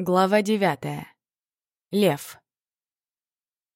Глава девятая. Лев.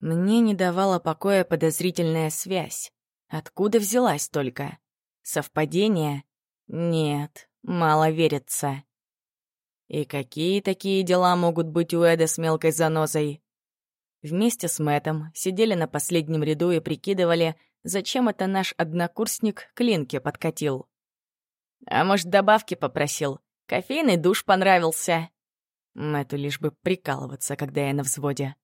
Мне не давала покоя подозрительная связь. Откуда взялась только? Совпадение? Нет, мало верится. И какие такие дела могут быть у Эда с мелкой занозой? Вместе с Мэтом сидели на последнем ряду и прикидывали, зачем это наш однокурсник к Линке подкатил. А может, добавки попросил? Кофейный душ понравился. Мэтту лишь бы прикалываться, когда я на взводе.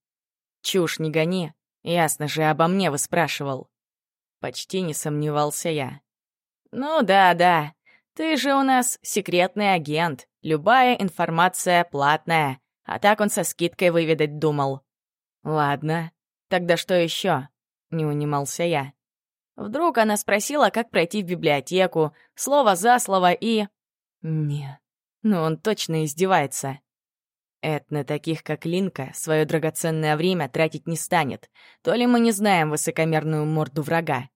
Чушь не гони, ясно же, обо мне вы спрашивал. Почти не сомневался я. Ну да, да, ты же у нас секретный агент, любая информация платная, а так он со скидкой выведать думал. Ладно, тогда что еще? Не унимался я. Вдруг она спросила, как пройти в библиотеку, слово за слово и... Не, ну он точно издевается. Эд на таких, как Линка, свое драгоценное время тратить не станет. То ли мы не знаем высокомерную морду врага.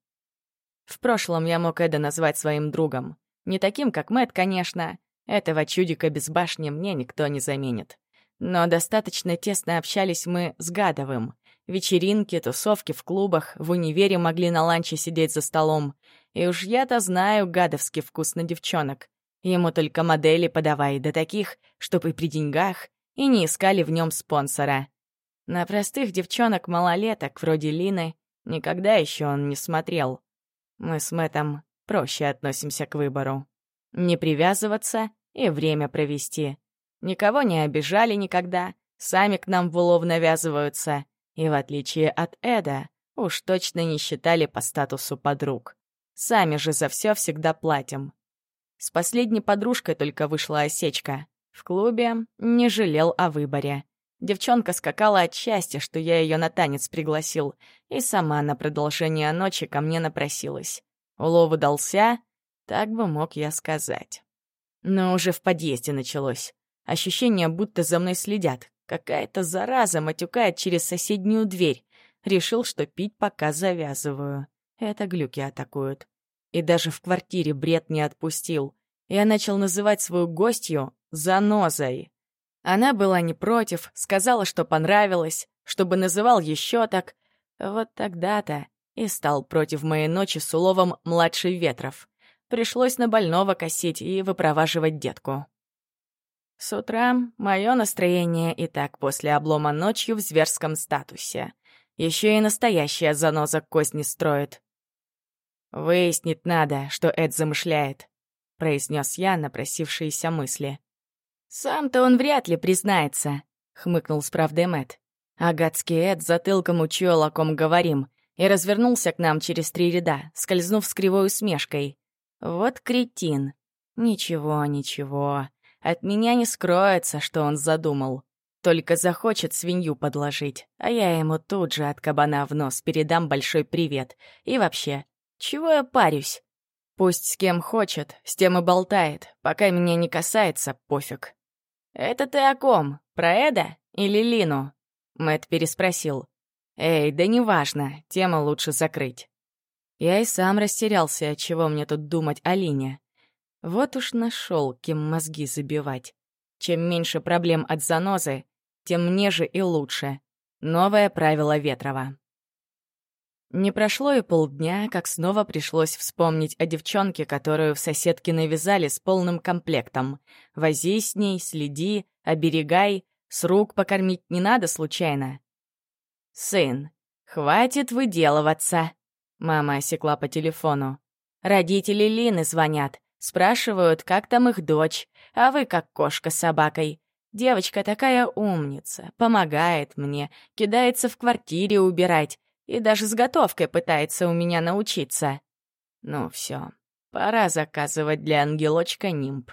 В прошлом я мог Эда назвать своим другом. Не таким, как Мэт, конечно. Этого чудика без башни мне никто не заменит. Но достаточно тесно общались мы с Гадовым. Вечеринки, тусовки в клубах, в универе могли на ланче сидеть за столом. И уж я-то знаю гадовский вкус на девчонок. Ему только модели подавай, до таких, чтобы при деньгах, и не искали в нем спонсора. На простых девчонок-малолеток, вроде Лины, никогда еще он не смотрел. Мы с Мэтом проще относимся к выбору. Не привязываться и время провести. Никого не обижали никогда, сами к нам в улов навязываются. И в отличие от Эда, уж точно не считали по статусу подруг. Сами же за все всегда платим. С последней подружкой только вышла осечка. В клубе не жалел о выборе. Девчонка скакала от счастья, что я ее на танец пригласил, и сама на продолжение ночи ко мне напросилась. Улов удался, так бы мог я сказать. Но уже в подъезде началось. Ощущение, будто за мной следят. Какая-то зараза матюкает через соседнюю дверь. Решил, что пить пока завязываю. Это глюки атакуют. И даже в квартире бред не отпустил. Я начал называть свою гостью занозой. Она была не против, сказала, что понравилось, чтобы называл еще так. Вот тогда-то и стал против моей ночи с уловом младший Ветров. Пришлось на больного косить и выпроваживать детку. С утра мое настроение и так после облома ночью в зверском статусе. Еще и настоящая заноза козни строит. «Выяснить надо, что Эд замышляет», — произнес я напросившиеся мысли. «Сам-то он вряд ли признается», — хмыкнул с правдой Мэтт. Агатский Эд затылком учуял, о ком говорим, и развернулся к нам через три ряда, скользнув с кривой усмешкой. «Вот кретин. Ничего, ничего. От меня не скроется, что он задумал. Только захочет свинью подложить, а я ему тут же от кабана в нос передам большой привет. И вообще, чего я парюсь? Пусть с кем хочет, с тем и болтает. Пока меня не касается, пофиг. «Это ты о ком? Про Эда или Лину?» Мэт переспросил. «Эй, да неважно, тему лучше закрыть». Я и сам растерялся, от чего мне тут думать о Лине. Вот уж нашел, кем мозги забивать. Чем меньше проблем от занозы, тем мне же и лучше. Новое правило Ветрова. Не прошло и полдня, как снова пришлось вспомнить о девчонке, которую в соседке навязали с полным комплектом. Вози с ней, следи, оберегай, с рук покормить не надо случайно. «Сын, хватит выделываться!» Мама осекла по телефону. «Родители Лины звонят, спрашивают, как там их дочь, а вы как кошка с собакой. Девочка такая умница, помогает мне, кидается в квартире убирать, и даже с готовкой пытается у меня научиться. Ну все, пора заказывать для ангелочка нимб.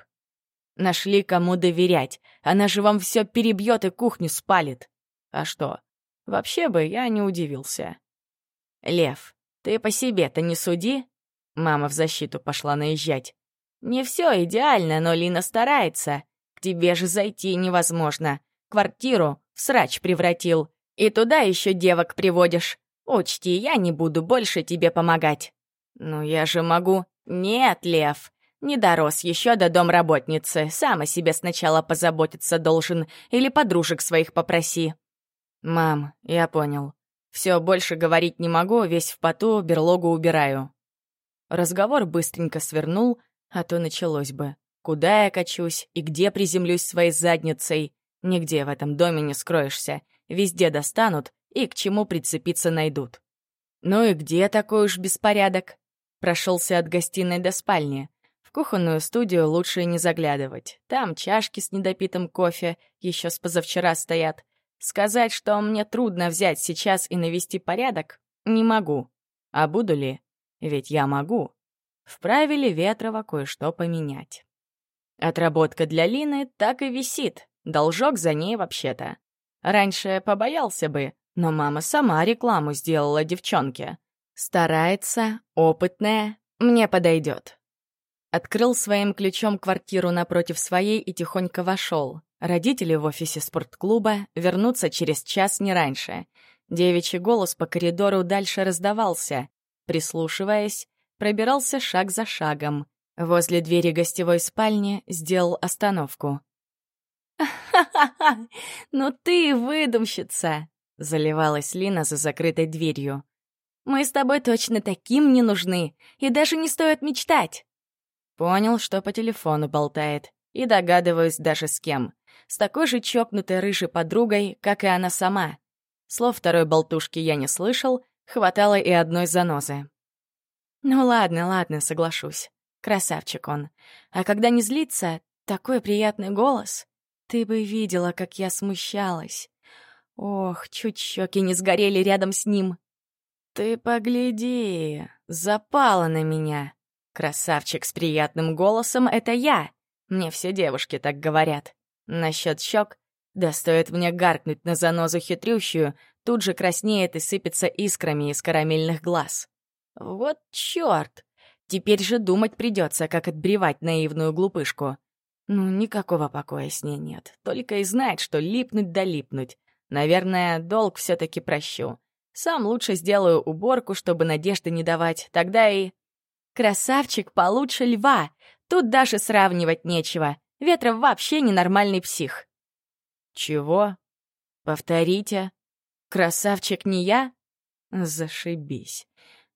Нашли кому доверять, она же вам все перебьет и кухню спалит. А что, вообще бы я не удивился. Лев, ты по себе-то не суди. Мама в защиту пошла наезжать. Не все идеально, но Лина старается. К тебе же зайти невозможно. Квартиру в срач превратил. И туда еще девок приводишь. Учти, я не буду больше тебе помогать». «Ну я же могу...» «Нет, Лев, Не дорос еще до домработницы. Сам о себе сначала позаботиться должен. Или подружек своих попроси. Мам, я понял. Все, больше говорить не могу, весь в поту, берлогу убираю. Разговор быстренько свернул, а то началось бы. Куда я качусь и где приземлюсь своей задницей? Нигде в этом доме не скроешься. Везде достанут и к чему прицепиться найдут. Ну и где такой уж беспорядок? Прошелся от гостиной до спальни. В кухонную студию лучше не заглядывать. Там чашки с недопитым кофе еще с позавчера стоят. Сказать, что мне трудно взять сейчас и навести порядок, не могу. А буду ли? Ведь я могу. Вправе ли Ветрова кое-что поменять? Отработка для Лины так и висит. Должок за ней вообще-то. Раньше побоялся бы, но мама сама рекламу сделала девчонке. Старается, опытная, мне подойдет. Открыл своим ключом квартиру напротив своей и тихонько вошел. Родители в офисе спортклуба вернутся через час не раньше. Девичий голос по коридору дальше раздавался. Прислушиваясь, пробирался шаг за шагом. Возле двери гостевой спальни сделал остановку. «Ха-ха-ха! Ну ты выдумщица!» — заливалась Лина за закрытой дверью. «Мы с тобой точно таким не нужны, и даже не стоит мечтать!» Понял, что по телефону болтает, и догадываюсь даже с кем. С такой же чокнутой рыжей подругой, как и она сама. Слов второй болтушки я не слышал, хватало и одной занозы. Ну ладно, ладно, соглашусь. Красавчик он. А когда не злится, такой приятный голос. Ты бы видела, как я смущалась. Ох, чуть щеки не сгорели рядом с ним. Ты погляди, запала на меня. Красавчик с приятным голосом — это я. Мне все девушки так говорят. Насчет щек, да стоит мне гаркнуть на занозу хитрющую, тут же краснеет и сыпется искрами из карамельных глаз. Вот чёрт! Теперь же думать придется, как отбревать наивную глупышку. Ну, никакого покоя с ней нет. Только и знает, что липнуть да липнуть. Наверное, долг все таки прощу. Сам лучше сделаю уборку, чтобы надежды не давать. Тогда и... Красавчик получше льва. Тут даже сравнивать нечего. Ветров вообще ненормальный псих. Чего? Повторите. Красавчик не я? Зашибись.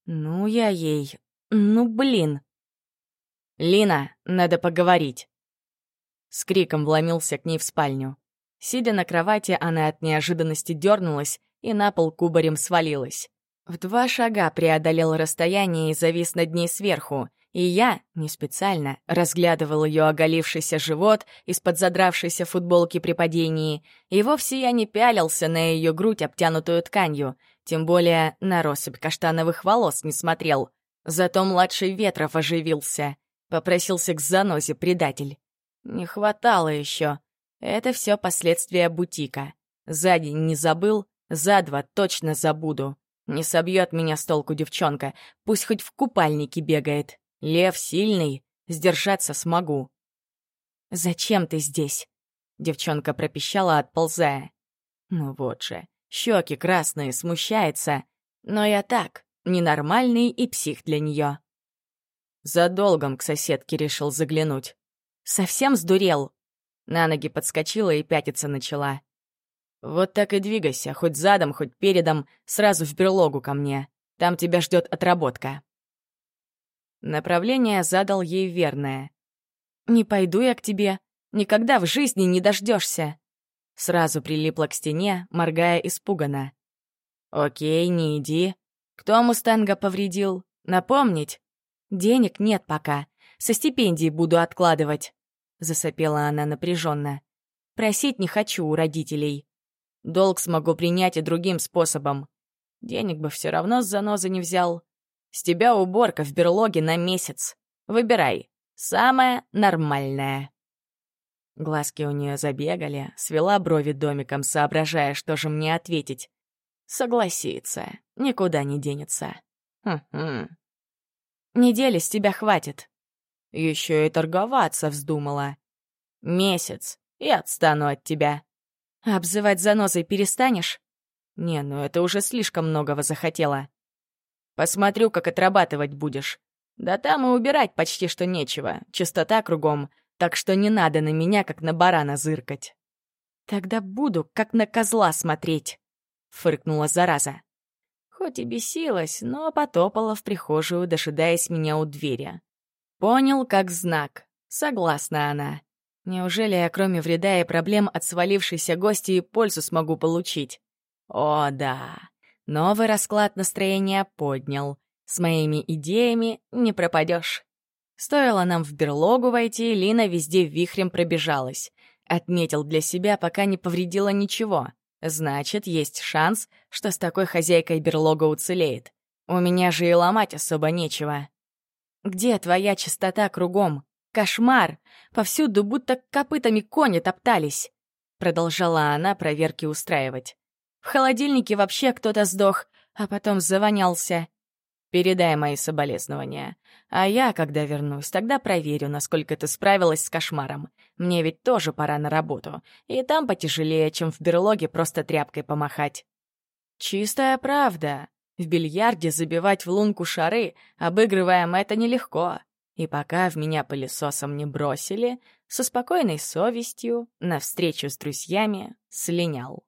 Ну, я ей... Ну, блин. Лина, надо поговорить. С криком вломился к ней в спальню. Сидя на кровати, она от неожиданности дернулась и на пол кубарем свалилась. В два шага преодолел расстояние и завис над ней сверху, и я, не специально, разглядывал ее оголившийся живот из-под задравшейся футболки при падении, и вовсе я не пялился на ее грудь, обтянутую тканью, тем более на россыпь каштановых волос не смотрел. Зато младший Ветров оживился. Попросился к занозе предатель. Не хватало еще. Это все последствия бутика. За день не забыл, за два точно забуду. Не собьет меня с толку девчонка, пусть хоть в купальнике бегает. Лев сильный, сдержаться смогу. «Зачем ты здесь?» Девчонка пропищала, отползая. Ну вот же, щеки красные, смущается. Но я так, ненормальный и псих для нее. За долгом к соседке решил заглянуть. Совсем сдурел. На ноги подскочила и пятиться начала. Вот так и двигайся, хоть задом, хоть передом, сразу в берлогу ко мне. Там тебя ждет отработка. Направление задал ей верное. «Не пойду я к тебе. Никогда в жизни не дождешься. Сразу прилипла к стене, моргая испуганно. «Окей, не иди. Кто Мустанга повредил? Напомнить?» «Денег нет пока. Со стипендии буду откладывать», — засопела она напряженно. «Просить не хочу у родителей. Долг смогу принять и другим способом. Денег бы все равно с занозы не взял. С тебя уборка в берлоге на месяц. Выбирай. Самое нормальное. Глазки у нее забегали, свела брови домиком, соображая, что же мне ответить. Согласится, никуда не денется. Хм-хм. Недели с тебя хватит. Еще и торговаться вздумала. Месяц, и отстану от тебя. Обзывать занозой перестанешь? Не, ну это уже слишком многого захотела. Посмотрю, как отрабатывать будешь. Да там и убирать почти что нечего, чистота кругом, так что не надо на меня, как на барана, зыркать. Тогда буду, как на козла смотреть, — фыркнула зараза. Хоть и бесилась, но потопала в прихожую, дожидаясь меня у двери. Понял, как знак. Согласна она. Неужели я, кроме вреда и проблем от свалившейся гости, и пользу смогу получить? О, да. Новый расклад настроения поднял. С моими идеями не пропадешь. Стоило нам в берлогу войти, Лина везде вихрем пробежалась. Отметил для себя, пока не повредила ничего. Значит, есть шанс, что с такой хозяйкой берлога уцелеет. У меня же и ломать особо нечего. Где твоя чистота кругом? Кошмар! Повсюду будто копытами кони топтались. Продолжала она проверки устраивать. В холодильнике вообще кто-то сдох, а потом завонялся. Передай мои соболезнования. А я, когда вернусь, тогда проверю, насколько ты справилась с кошмаром. Мне ведь тоже пора на работу. И там потяжелее, чем в берлоге просто тряпкой помахать. Чистая правда. В бильярде забивать в лунку шары, обыгрывая это нелегко. И пока в меня пылесосом не бросили, со спокойной совестью, на встречу с друзьями, слинял.